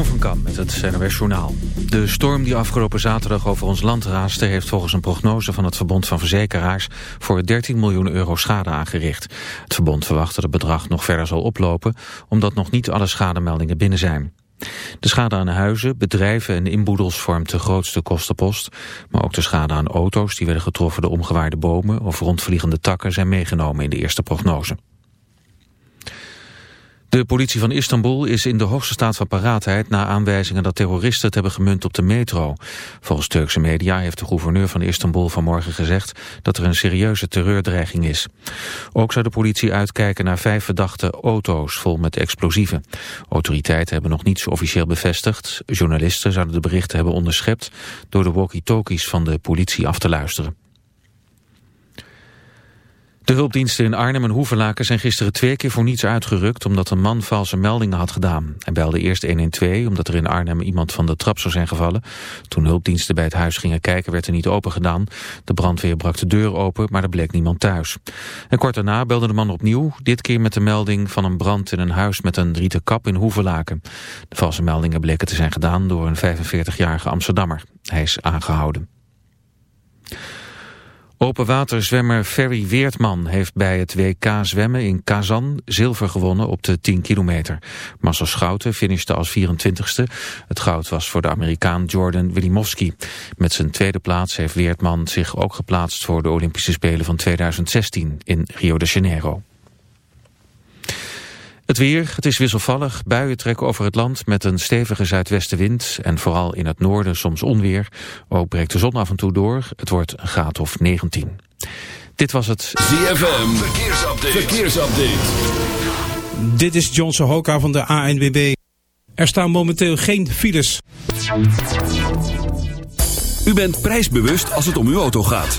Jeroen van Kam met het NOS Journaal. De storm die afgelopen zaterdag over ons land raaste... heeft volgens een prognose van het Verbond van Verzekeraars... voor 13 miljoen euro schade aangericht. Het verbond verwacht dat het bedrag nog verder zal oplopen... omdat nog niet alle schademeldingen binnen zijn. De schade aan huizen, bedrijven en inboedels vormt de grootste kostenpost. Maar ook de schade aan auto's die werden getroffen door omgewaarde bomen... of rondvliegende takken zijn meegenomen in de eerste prognose. De politie van Istanbul is in de hoogste staat van paraatheid... na aanwijzingen dat terroristen het hebben gemunt op de metro. Volgens Turkse media heeft de gouverneur van Istanbul vanmorgen gezegd... dat er een serieuze terreurdreiging is. Ook zou de politie uitkijken naar vijf verdachte auto's vol met explosieven. Autoriteiten hebben nog niets officieel bevestigd. Journalisten zouden de berichten hebben onderschept... door de walkie-talkies van de politie af te luisteren. De hulpdiensten in Arnhem en Hoevelaken zijn gisteren twee keer voor niets uitgerukt omdat een man valse meldingen had gedaan. Hij belde eerst 112 omdat er in Arnhem iemand van de trap zou zijn gevallen. Toen hulpdiensten bij het huis gingen kijken werd er niet open gedaan. De brandweer brak de deur open, maar er bleek niemand thuis. En kort daarna belde de man opnieuw, dit keer met de melding van een brand in een huis met een rieten kap in Hoevelaken. De valse meldingen bleken te zijn gedaan door een 45-jarige Amsterdammer. Hij is aangehouden. Openwaterzwemmer Ferry Weertman heeft bij het WK zwemmen in Kazan zilver gewonnen op de 10 kilometer. Marcel Schouten finishte als 24ste. Het goud was voor de Amerikaan Jordan Wilimowski. Met zijn tweede plaats heeft Weertman zich ook geplaatst voor de Olympische Spelen van 2016 in Rio de Janeiro. Het weer, het is wisselvallig. Buien trekken over het land met een stevige zuidwestenwind. En vooral in het noorden soms onweer. Ook breekt de zon af en toe door. Het wordt een graad of 19. Dit was het ZFM. Verkeersupdate. Verkeersupdate. Dit is John Sohoka van de ANWB. Er staan momenteel geen files. U bent prijsbewust als het om uw auto gaat.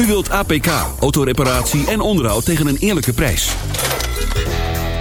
U wilt APK, autoreparatie en onderhoud tegen een eerlijke prijs.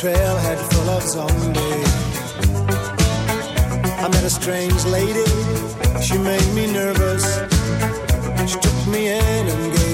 trailhead full of zombies. I met a strange lady, she made me nervous. She took me in and gave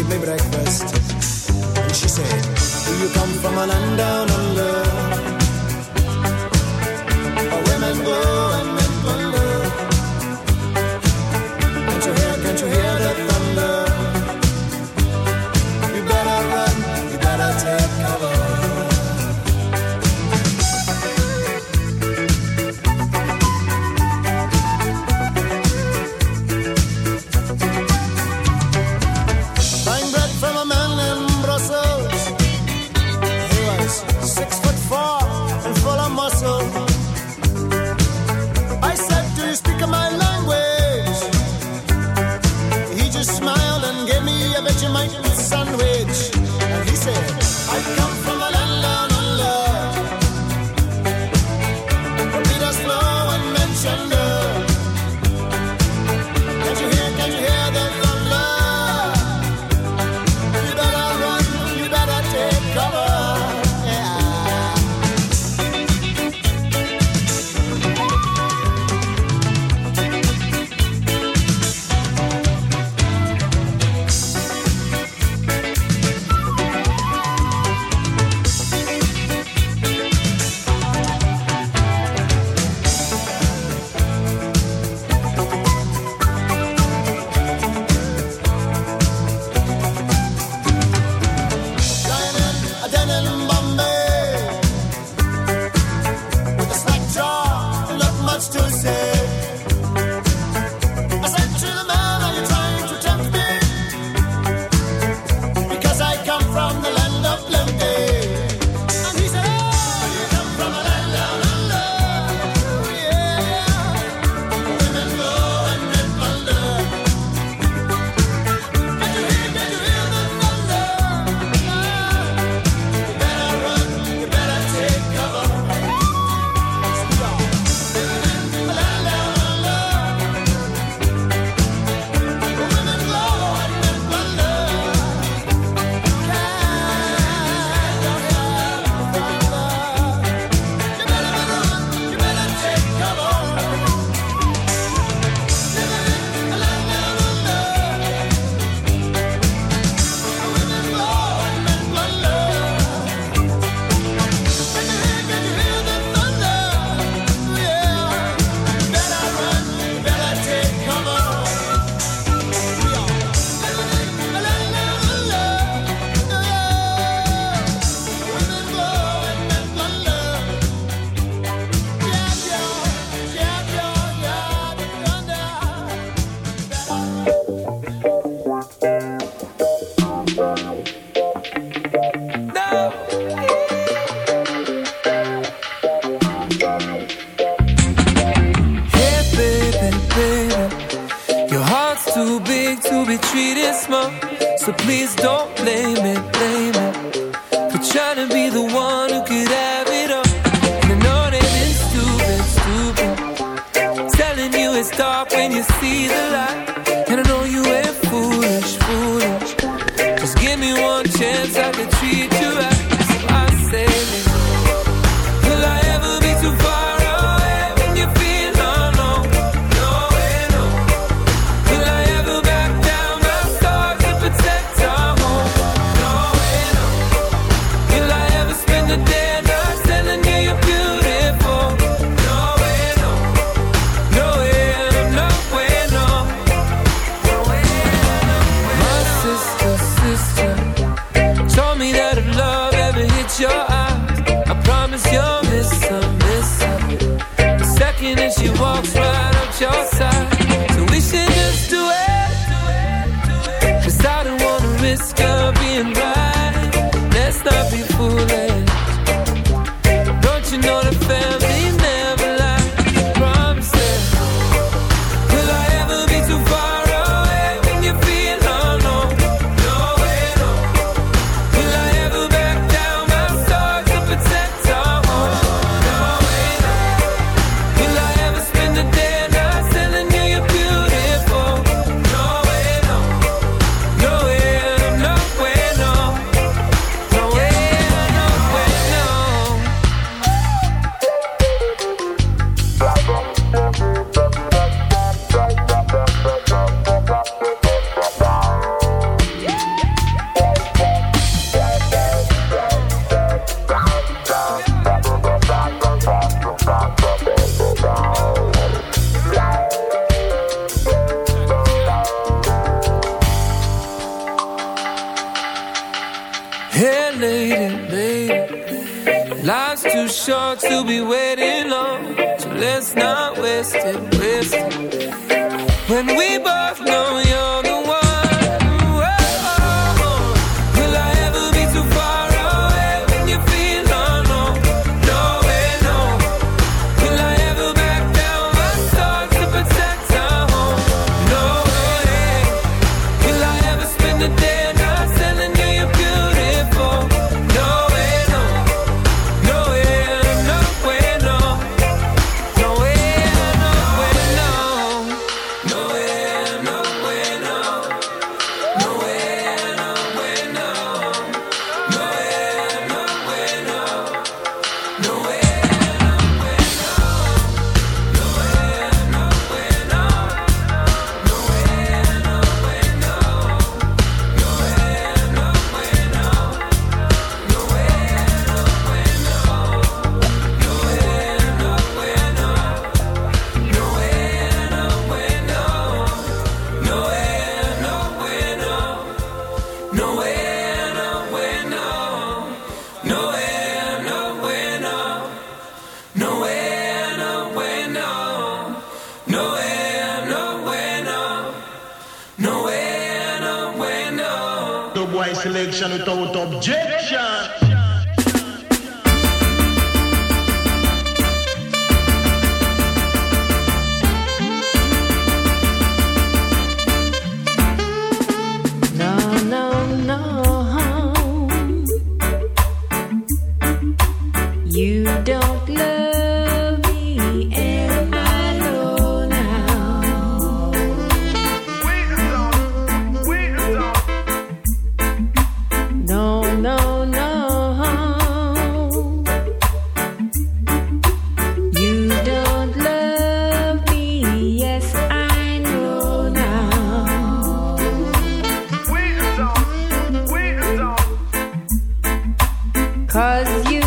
Cause you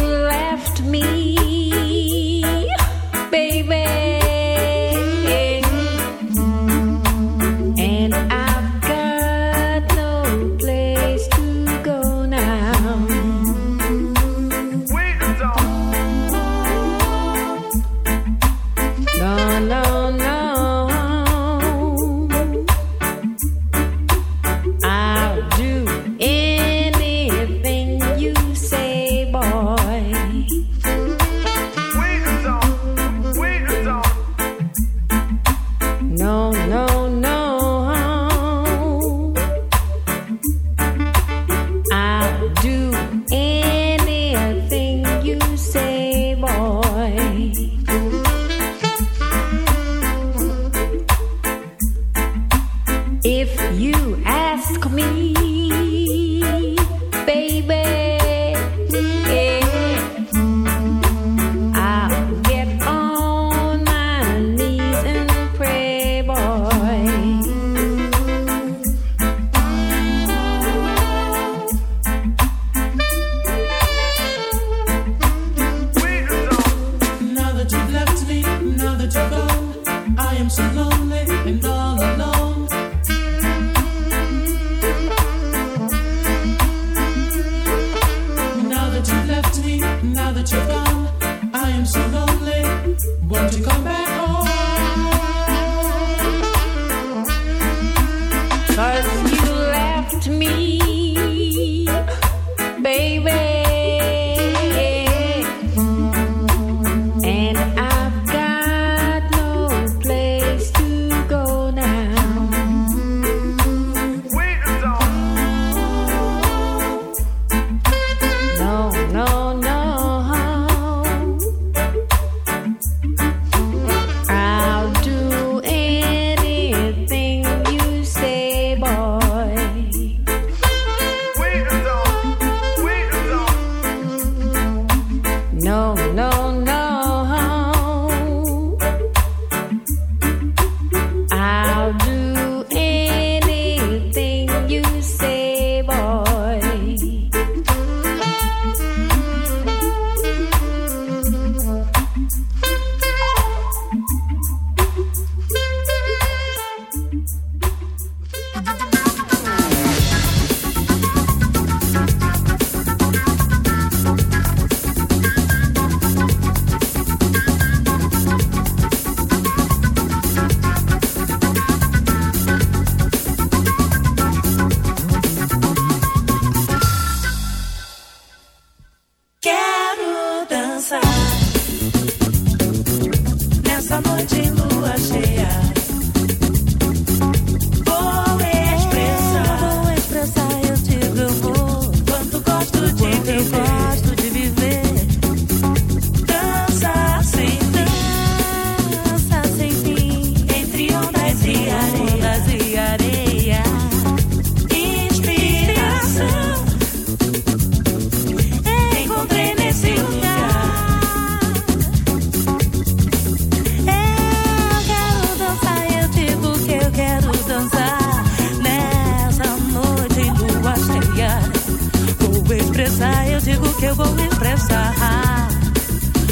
que eu vou expressar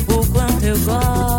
o quanto eu gosto,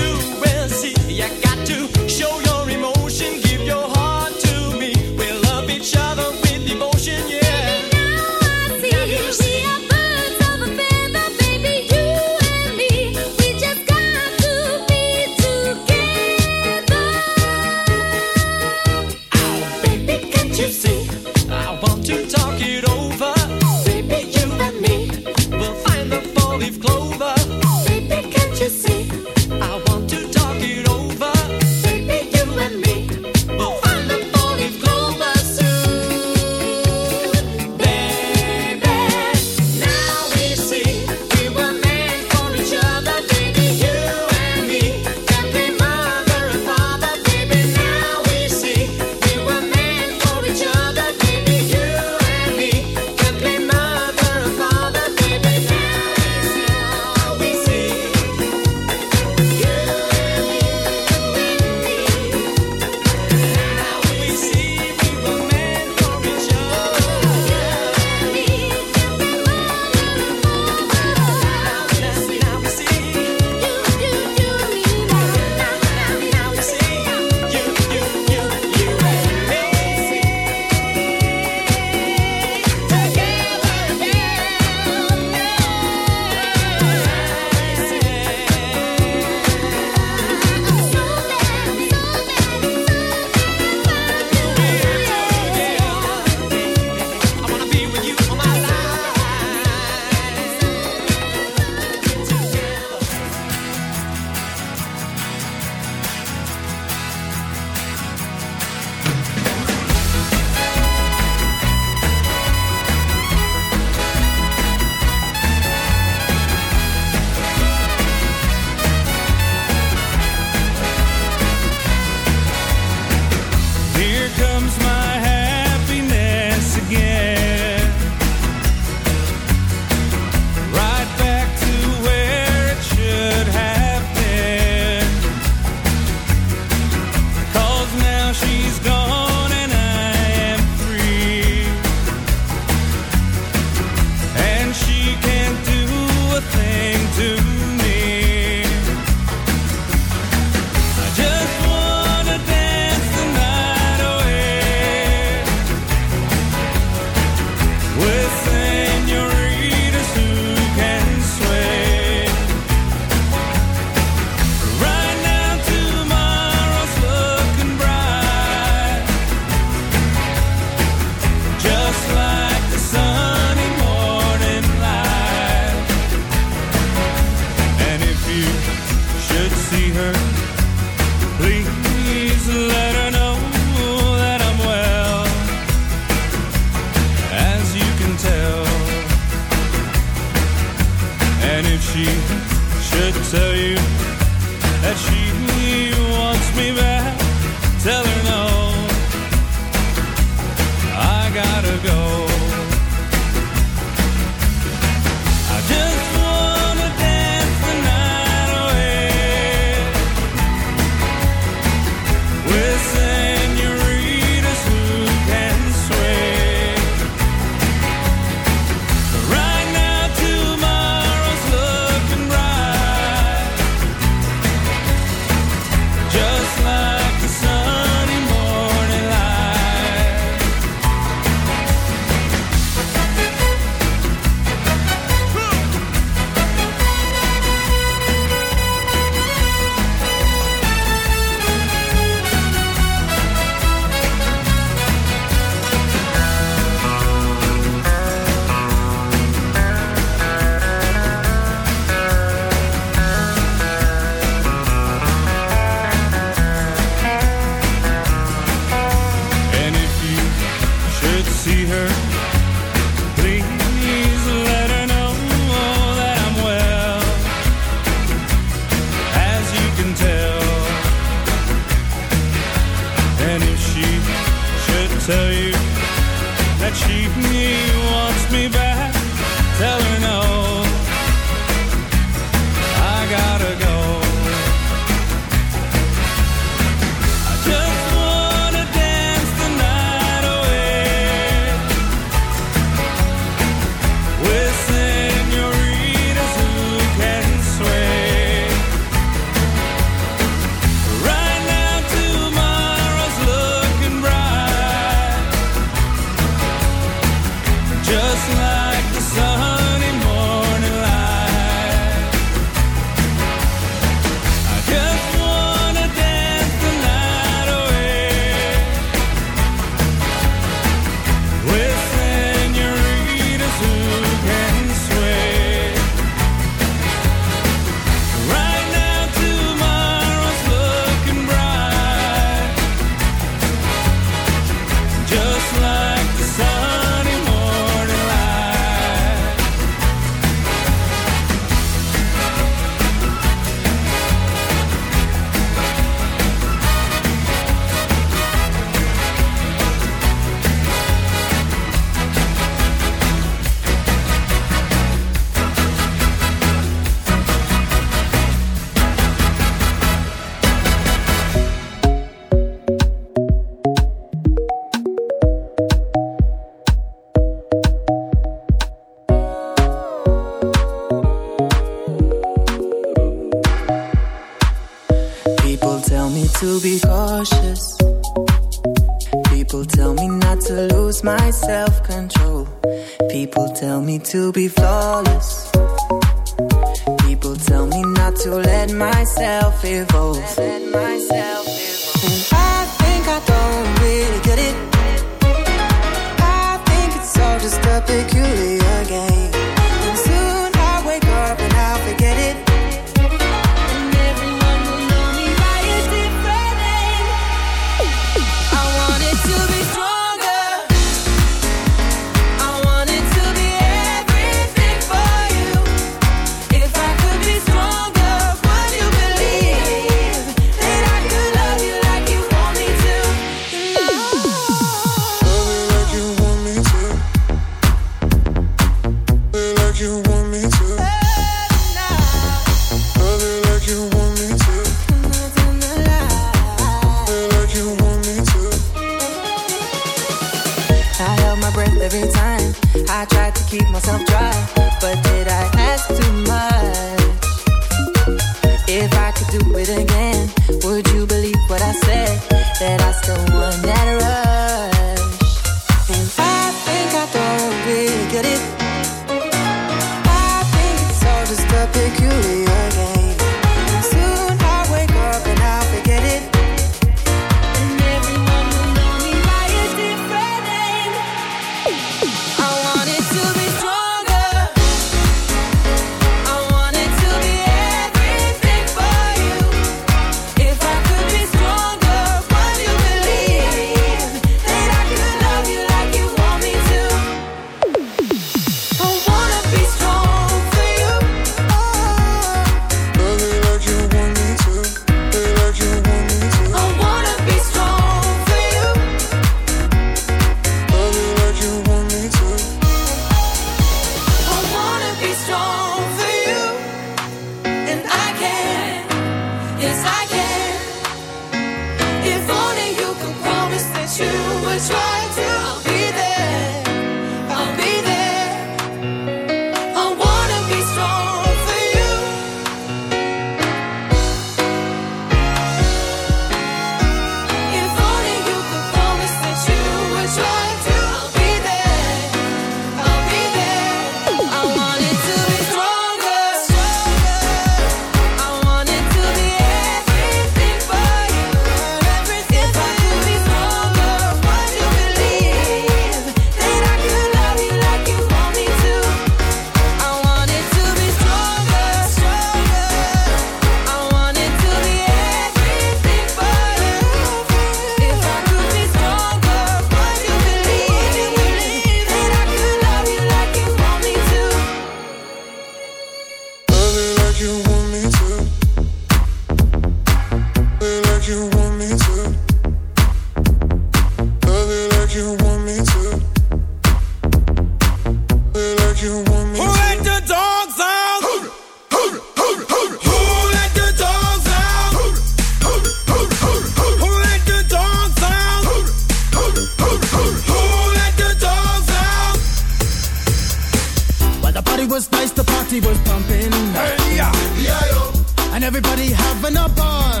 everybody having a ball.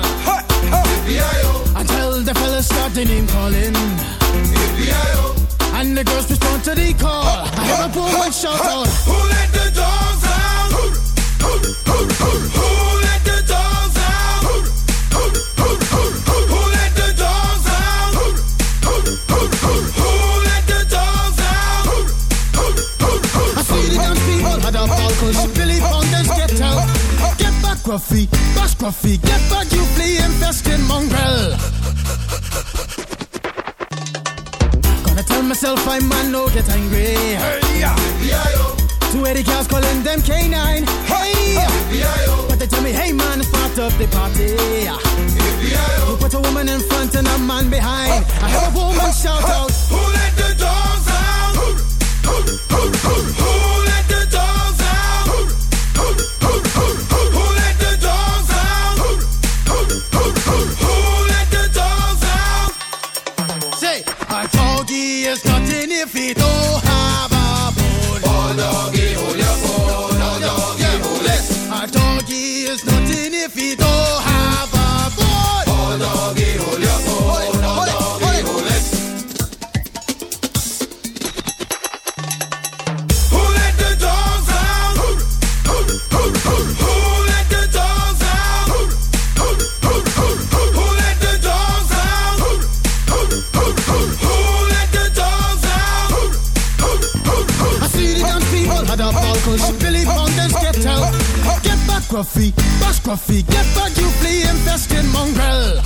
Until the fellas start the name calling. And the girls respond to the call. I hear a woman shout out. fica Gruffy, bash Gruffy, get back, you flea infested mongrel.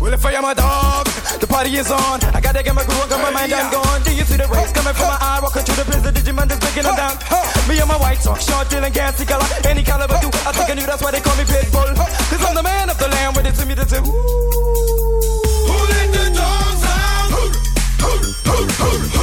Well, if I am a dog, the party is on. I gotta get my groove on, got my mind, I'm gone. Do you see the rays coming from my eye? Walking through the blizzard, Digimon just breaking them down. Me and my white talk, short, deal, and gassy color. Any caliber do, I think I knew that's why they call me Pitbull. Cause I'm the man of the land with it to me to say. Who let the dogs out? Who let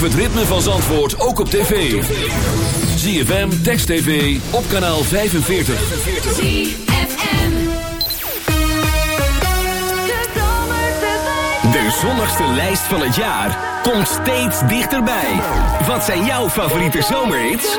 Beleef het ritme van Zandvoort ook op tv. ZFM, Text TV, op kanaal 45. De zonnigste lijst van het jaar komt steeds dichterbij. Wat zijn jouw favoriete zomerhits?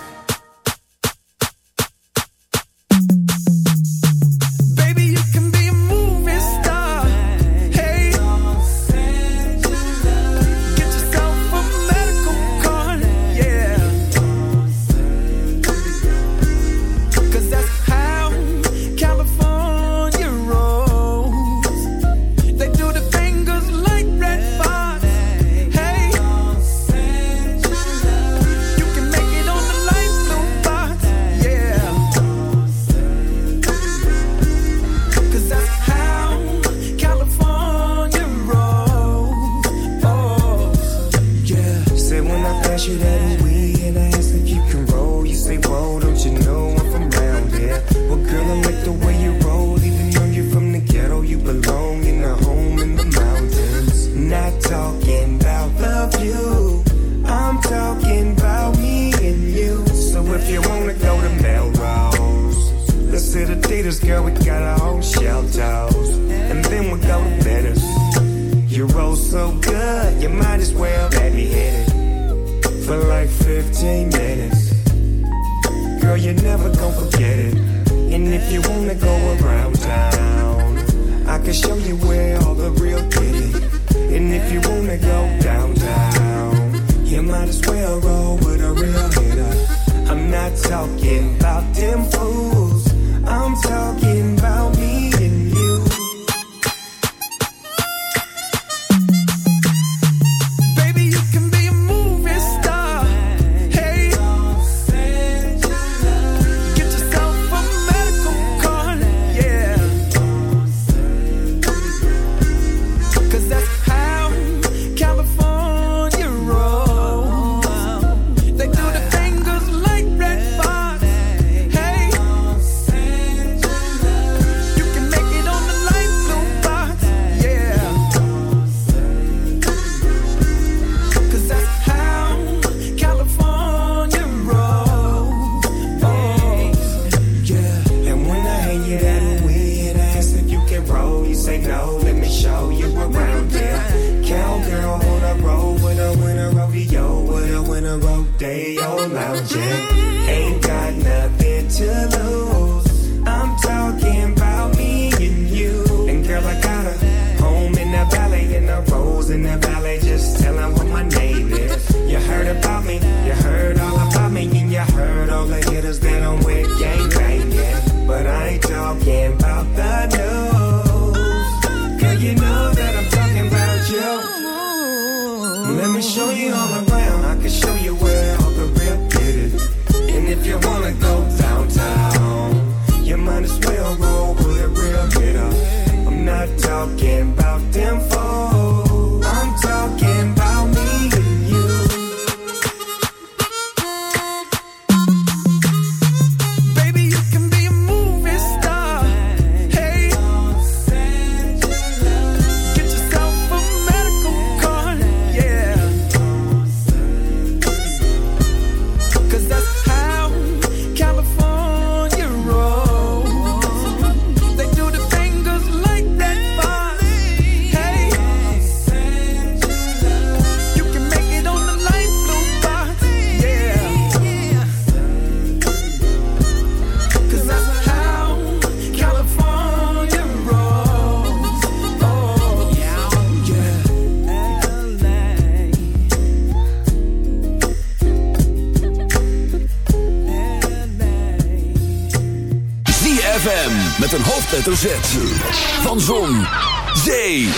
van Zon, Zee,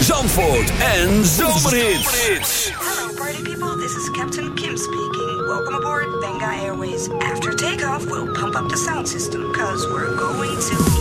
Zandvoort en Zomerhits. Hello party people, this is Captain Kim speaking. Welcome aboard Benga Airways. After takeoff, we'll pump up the sound system, cause we're going to...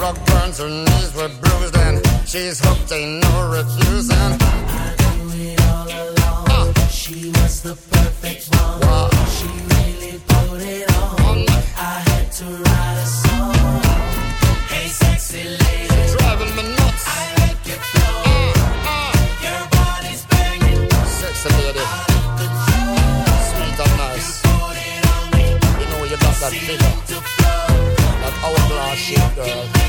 Rock burns her knees were bruised and she's hooked, ain't no refusing. I knew it all along. Uh. She was the perfect one. Wow. She really put it on. on. I had to write a song. Hey, sexy lady. You're driving me nuts. I like it flow. Uh, uh. Your body's banging. Sexy lady. out of control. Sweet and nice. You, you know you got that figure. That hourglass shape, girl.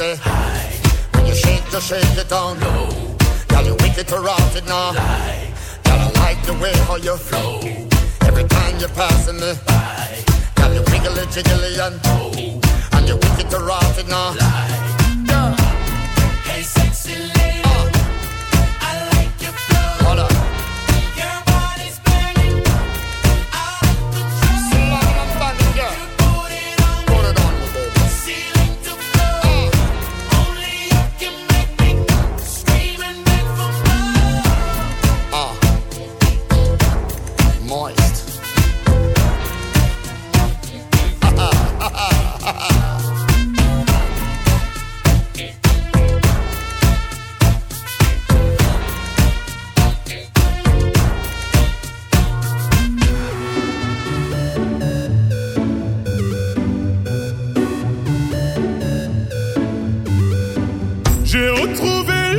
say hi. When you shake, just shake it down low. Girl, you wicked to rot it now. Lie. Girl, I like the way how you flow. Every time you're passing me by. Girl, you wiggle it, jiggle it, and oh. And you wicked to rot it now. Lie.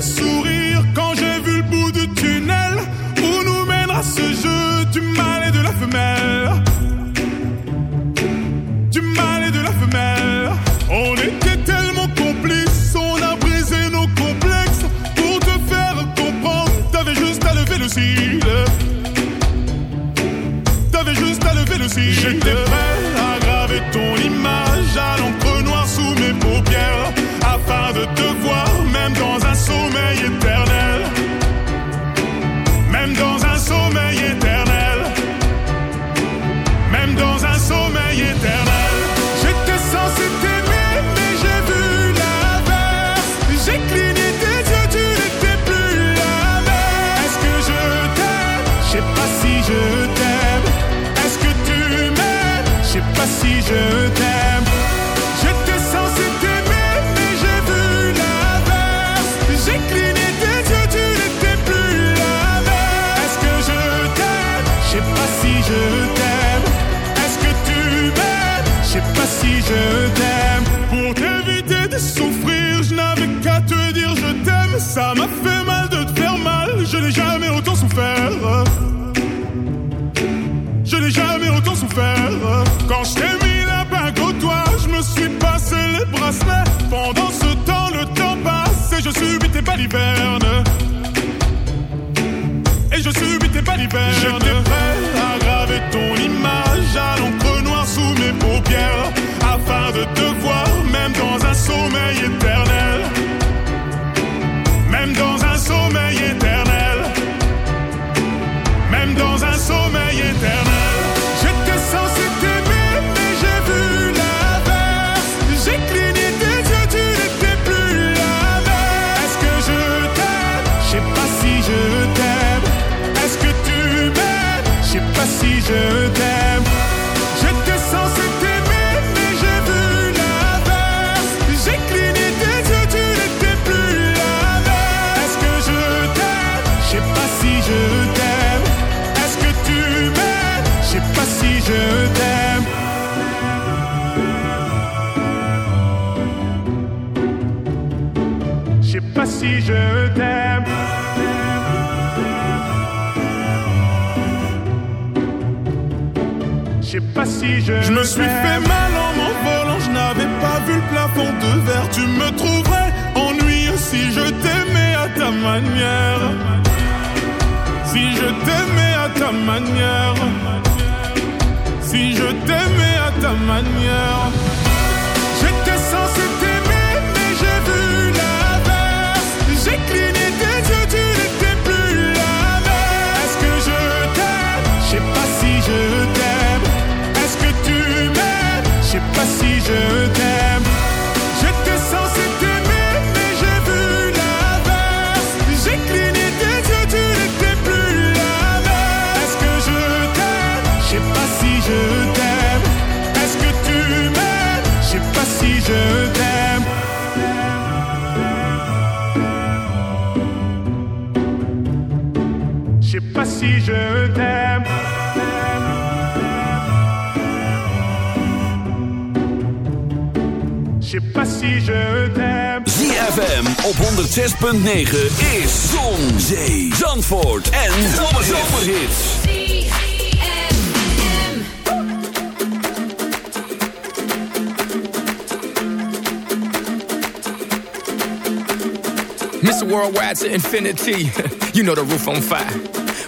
see Et je subis tes balivernes. Je sais si je t'aime. ZFM op 106.9 is Zon, Zee, Zandvoort en Zomerhits. Mr. Worldwide to infinity, you know the roof on fire.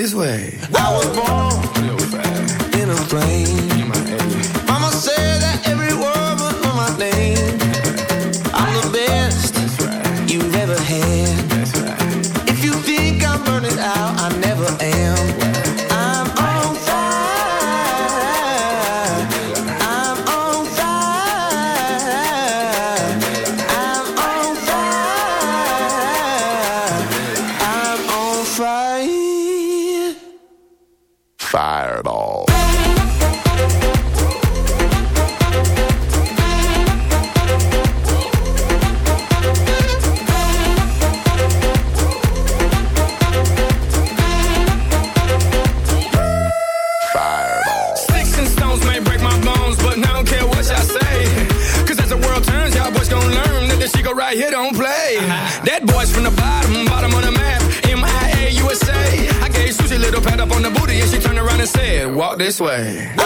this way. way.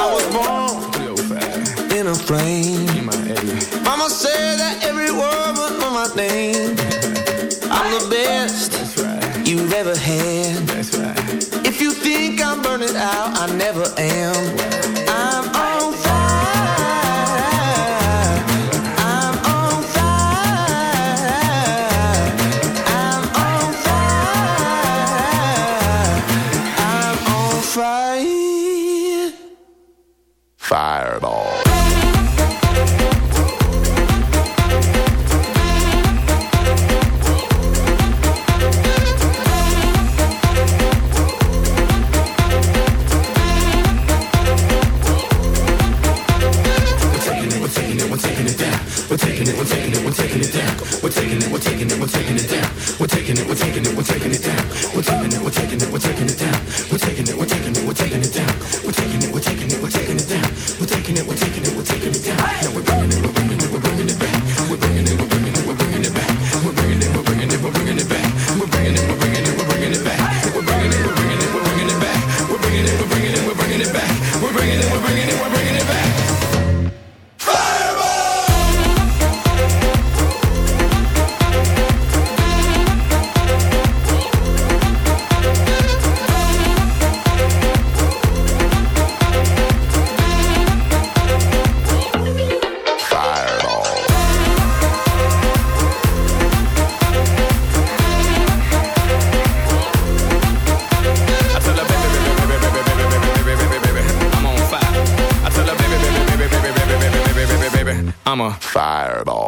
Fireball.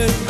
it.